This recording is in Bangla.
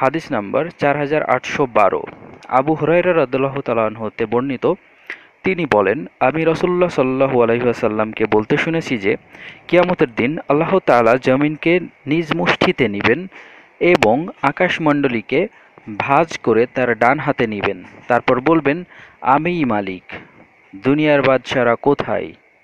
হাদিস নাম্বার চার হাজার আটশো বারো। আবু হরাইরা রদুল্লাহ তালান হতে বর্ণিত, তিনি বলেন, আমি রসুল্লাহ সাল্লাহু আলহিহাসাল্লামকে বলতে শুনেছি যে, কিয়ামতের দিন আল্লাহ তালা জমিনকে নিজ মুষ্ঠিতে নেবেন এবং আকাশমণ্ডলীকে ভাজ করে তার ডান হাতে নেবেন। তারপর বলবেন, আমিই মালিক, দুনিয়ার বাদশারা কোথায়?